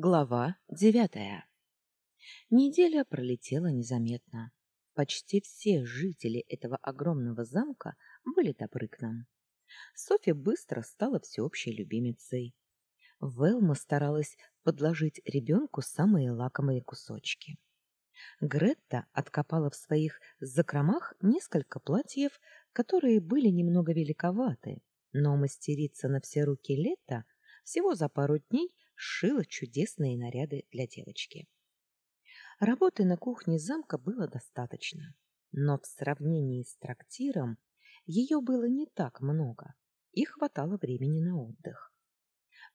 Глава девятая. Неделя пролетела незаметно. Почти все жители этого огромного замка были добры к нам. Софья быстро стала всеобщей любимицей. Велма старалась подложить ребенку самые лакомые кусочки. Гретта откопала в своих закромах несколько платьев, которые были немного великоваты, но мастерица на все руки лета всего за пару дней сшила чудесные наряды для девочки. Работы на кухне замка было достаточно, но в сравнении с трактиром ее было не так много, и хватало времени на отдых.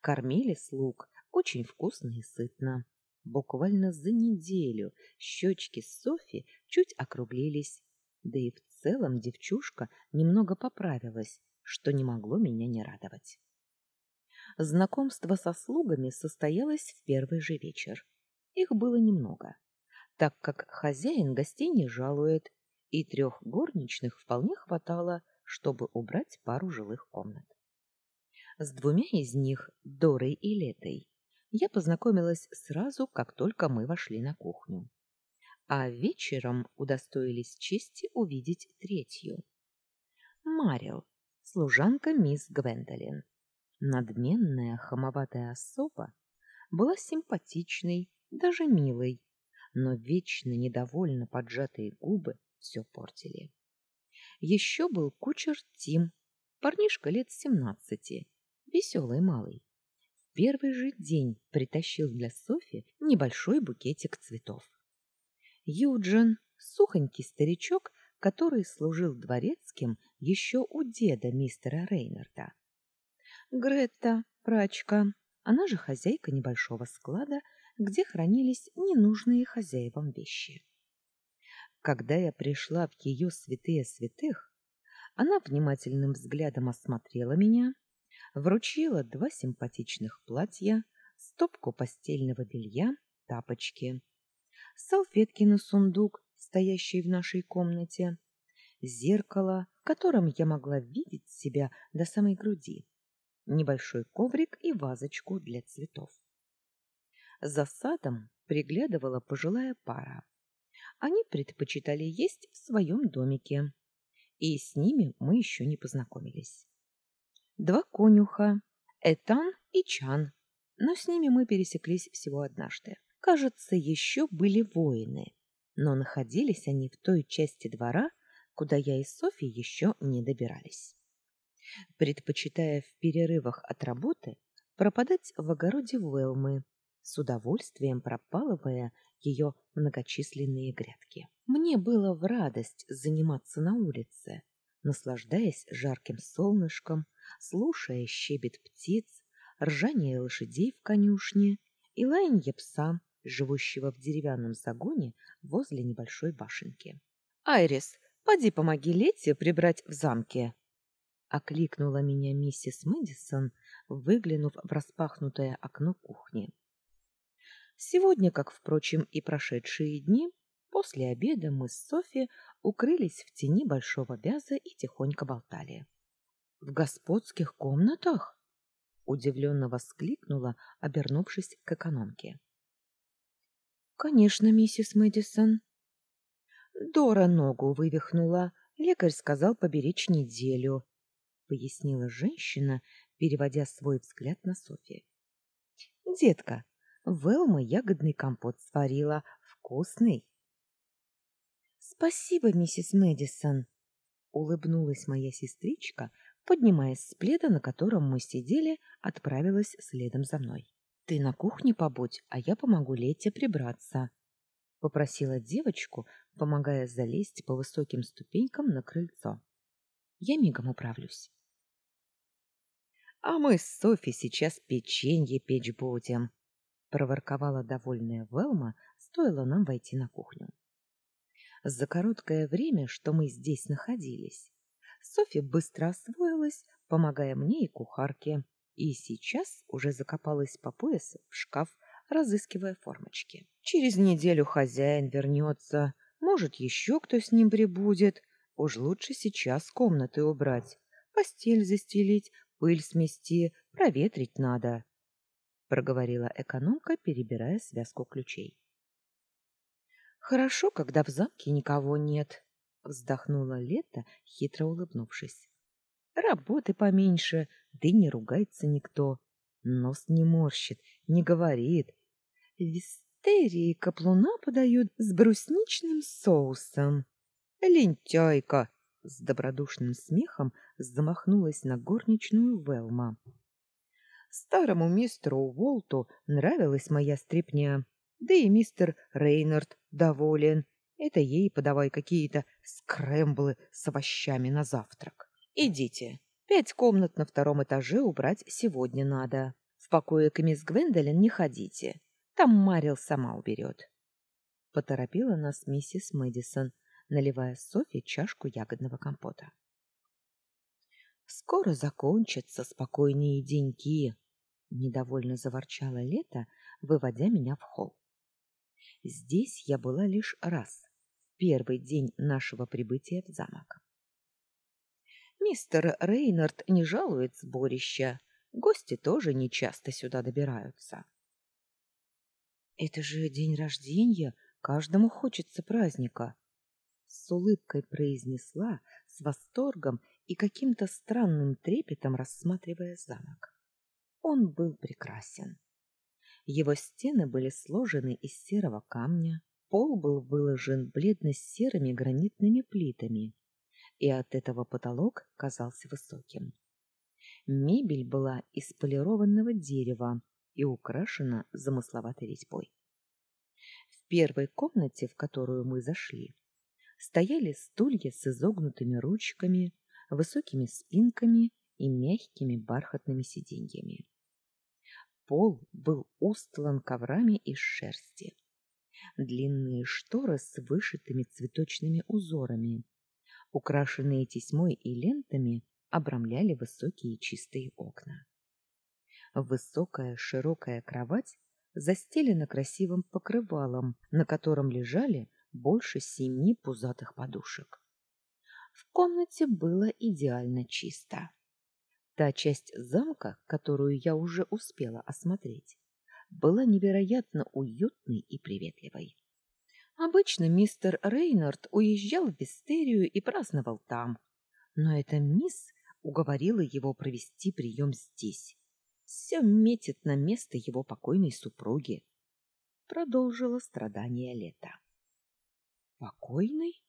Кормили слуг очень вкусно и сытно. Буквально за неделю щечки Софи чуть округлились, да и в целом девчушка немного поправилась, что не могло меня не радовать. Знакомство со слугами состоялось в первый же вечер. Их было немного, так как хозяин гостей не жалует, и трех горничных вполне хватало, чтобы убрать пару жилых комнат. С двумя из них, Дорой и Летой, я познакомилась сразу, как только мы вошли на кухню. А вечером удостоились чести увидеть третью. Марил, служанка мисс Гвендолин. Надменная, хамоватая особа была симпатичной, даже милой, но вечно недовольно поджатые губы все портили. Еще был кучер Тим, парнишка лет семнадцати, веселый малый. В первый же день притащил для Софи небольшой букетик цветов. Юджин, сухонький старичок, который служил дворецким еще у деда мистера Рейнарда. Гретта, прачка, она же хозяйка небольшого склада, где хранились ненужные хозяевам вещи. Когда я пришла в ее святые святых, она внимательным взглядом осмотрела меня, вручила два симпатичных платья, стопку постельного белья, тапочки, салфетки на сундук, стоящий в нашей комнате, зеркало, в котором я могла видеть себя до самой груди, небольшой коврик и вазочку для цветов. За садом приглядывала пожилая пара. Они предпочитали есть в своем домике, и с ними мы еще не познакомились. Два конюха, Этан и Чан, но с ними мы пересеклись всего однажды. Кажется, еще были воины, но находились они в той части двора, куда я и Софья еще не добирались предпочитая в перерывах от работы пропадать в огороде Уэлмы, с удовольствием пропалывая ее многочисленные грядки. Мне было в радость заниматься на улице, наслаждаясь жарким солнышком, слушая щебет птиц, ржание лошадей в конюшне и лаянье пса, живущего в деревянном загоне возле небольшой башенки. «Айрис, поди помоги Лете прибрать в замке!» Окликнула меня миссис Мэдисон, выглянув в распахнутое окно кухни. Сегодня, как впрочем и прошедшие дни, после обеда мы с Софи укрылись в тени большого вяза и тихонько болтали. В господских комнатах? удивленно воскликнула, обернувшись к экономке. Конечно, миссис Мэдисон. Дора ногу вывихнула. Лекарь сказал поберечь неделю пояснила женщина, переводя свой взгляд на Софи. Детка, Велма ягодный компот сварила, вкусный. Спасибо, миссис Мэдисон, улыбнулась моя сестричка, поднимаясь с пледа, на котором мы сидели, отправилась следом за мной. Ты на кухне побудь, а я помогу Лете прибраться, попросила девочку, помогая залезть по высоким ступенькам на крыльцо. Я мигом управлюсь. А мы с Софи сейчас печенье печь будем, проворковала довольная Велма, стоило нам войти на кухню. За короткое время, что мы здесь находились, Софи быстро освоилась, помогая мне и кухарке, и сейчас уже закопалась по пояс в шкаф, разыскивая формочки. Через неделю хозяин вернется, может, еще кто с ним прибудет. Уж лучше сейчас комнаты убрать, постель застелить, пыль смести, проветрить надо. проговорила экономка, перебирая связку ключей. Хорошо, когда в замке никого нет, вздохнула Лето, хитро улыбнувшись. Работы поменьше, да и не ругается никто. Нос не морщит, не говорит. Вистерии каплуна подают с брусничным соусом. Лентяйка! С добродушным смехом замахнулась на горничную Велма. Старому мистеру Уолту нравилась моя стряпня, да и мистер Рейнард доволен. Это ей подавай какие-то скрэмблы с овощами на завтрак. Идите. Пять комнат на втором этаже убрать сегодня надо. В покое к мисс Гвендолин не ходите. Там Марил сама уберет. Поторопила нас миссис Мэдисон, наливая Софи чашку ягодного компота. Скоро закончатся спокойные деньки, недовольно заворчала Лето, выводя меня в холл. Здесь я была лишь раз, в первый день нашего прибытия в замок. Мистер Рейнард не жалует сборища, гости тоже не часто сюда добираются. Это же день рождения, каждому хочется праздника, с улыбкой произнесла, с восторгом и каким-то странным трепетом рассматривая замок. Он был прекрасен. Его стены были сложены из серого камня, пол был выложен бледно-серыми гранитными плитами, и от этого потолок казался высоким. Мебель была из полированного дерева и украшена замысловатой резьбой. В первой комнате, в которую мы зашли, стояли стулья с изогнутыми ручками, высокими спинками и мягкими бархатными сиденьями. Пол был устлан коврами из шерсти. Длинные шторы с вышитыми цветочными узорами, украшенные тесьмой и лентами, обрамляли высокие чистые окна. Высокая широкая кровать застелена красивым покрывалом, на котором лежали больше семи пузатых подушек. В комнате было идеально чисто. Та часть замка, которую я уже успела осмотреть, была невероятно уютной и приветливой. Обычно мистер Рейнард уезжал в Вистерию и праздновал там, но эта мисс уговорила его провести прием здесь. Все метит на место его покойной супруги. Продолжила страдание лета. Покойный?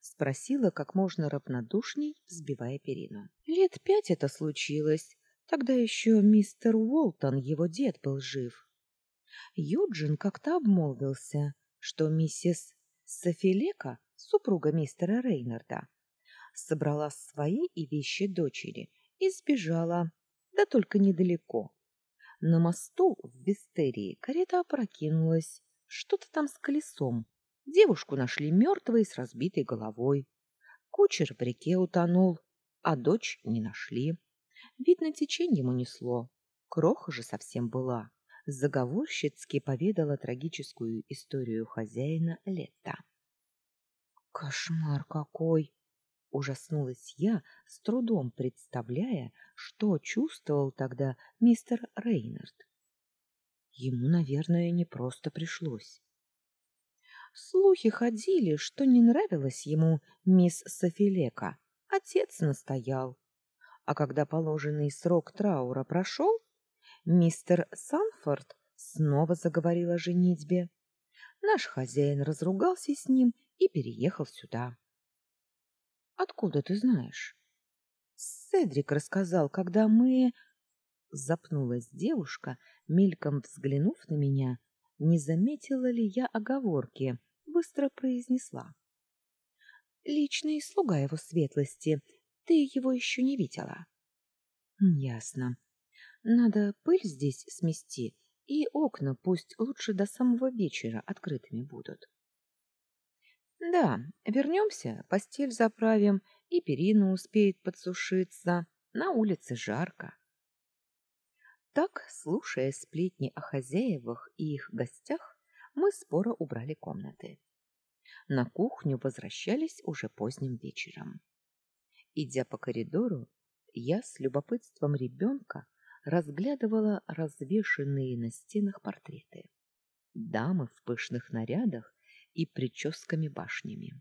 Спросила как можно равнодушней, взбивая перину. Лет пять это случилось. Тогда еще мистер Уолтон, его дед, был жив. Юджин как-то обмолвился, что миссис Софилека, супруга мистера Рейнарда, собрала свои и вещи дочери и сбежала, да только недалеко. На мосту в Вистерии карета опрокинулась, что-то там с колесом, Девушку нашли мертвой с разбитой головой. Кучер в реке утонул, а дочь не нашли. Видно, течением унесло. Кроха же совсем была. Заговорщицки поведала трагическую историю хозяина лета. «Кошмар какой!» — ужаснулась я, с трудом представляя, что чувствовал тогда мистер Рейнард. Ему, наверное, не просто пришлось. Слухи ходили, что не нравилась ему мисс Софилека. Отец настоял. А когда положенный срок траура прошел, мистер Санфорд снова заговорил о женитьбе. Наш хозяин разругался с ним и переехал сюда. Откуда ты знаешь? Седрик рассказал, когда мы запнулась девушка, мельком взглянув на меня не заметила ли я оговорки, быстро произнесла. «Личный слуга его светлости. Ты его еще не видела?» «Ясно. Надо пыль здесь смести, и окна пусть лучше до самого вечера открытыми будут». «Да, вернемся, постель заправим, и перина успеет подсушиться. На улице жарко». Так, слушая сплетни о хозяевах и их гостях, мы споро убрали комнаты. На кухню возвращались уже поздним вечером. Идя по коридору, я с любопытством ребенка разглядывала развешенные на стенах портреты. Дамы в пышных нарядах и прическами-башнями.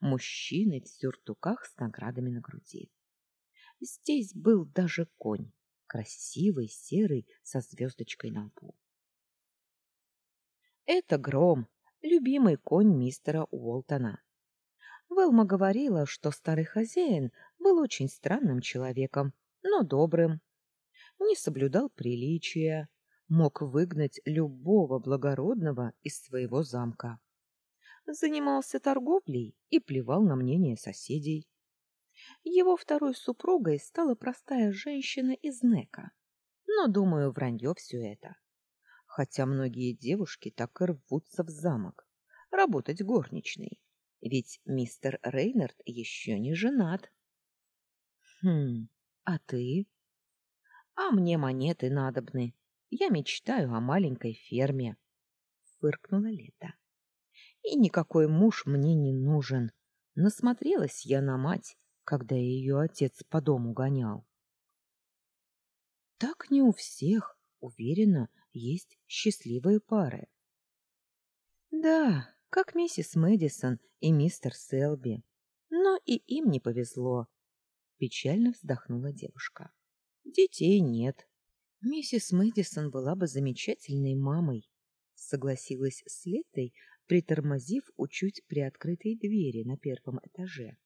Мужчины в сюртуках с наградами на груди. Здесь был даже конь, красивый, серый, со звездочкой на лбу. Это Гром, любимый конь мистера Уолтона. Велма говорила, что старый хозяин был очень странным человеком, но добрым. Не соблюдал приличия, мог выгнать любого благородного из своего замка. Занимался торговлей и плевал на мнение соседей. Его второй супругой стала простая женщина из Нека. Но, думаю, вранье все это. Хотя многие девушки так и рвутся в замок, работать горничной. Ведь мистер Рейнард еще не женат. Хм, а ты? А мне монеты надобны. Я мечтаю о маленькой ферме. Фыркнула Лето. И никакой муж мне не нужен. Насмотрелась я на мать, когда ее отец по дому гонял. Так не у всех, уверена, есть счастливые пары. Да, как миссис Мэдисон и мистер Селби. Но и им не повезло. Печально вздохнула девушка. Детей нет. Миссис Мэдисон была бы замечательной мамой, согласилась с Летой, притормозив у чуть приоткрытой двери на первом этаже,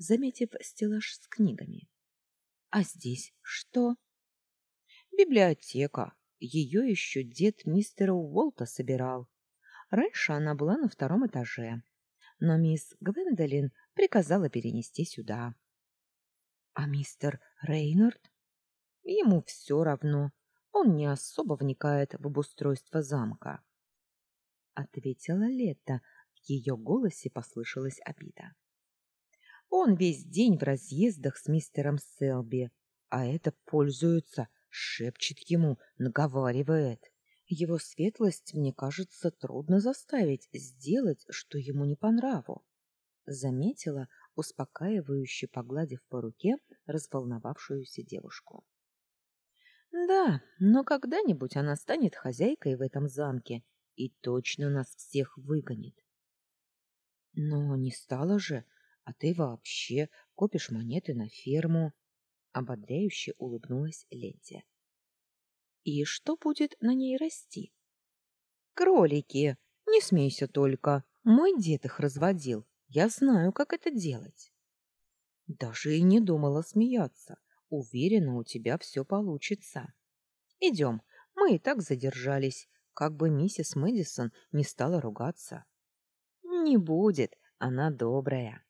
заметив стеллаж с книгами. А здесь что? Библиотека. Ее еще дед мистера Уолта собирал. Раньше она была на втором этаже, но мисс Гвендолин приказала перенести сюда. А мистер Рейнард? Ему все равно. Он не особо вникает в обустройство замка. Ответила Лето. В ее голосе послышалась обида. Он весь день в разъездах с мистером Селби, а это пользуется, шепчет ему, наговаривает. Его светлость, мне кажется, трудно заставить сделать, что ему не по нраву. Заметила, успокаивающе погладив по руке разволновавшуюся девушку. Да, но когда-нибудь она станет хозяйкой в этом замке и точно нас всех выгонит. Но не стала же, а ты вообще копишь монеты на ферму, ободряюще улыбнулась Ленте. И что будет на ней расти? Кролики. Не смейся только. Мой дед их разводил. Я знаю, как это делать. Даже и не думала смеяться. Уверена, у тебя все получится. Идем. Мы и так задержались, как бы миссис Мэдисон не стала ругаться. Не будет, она добрая.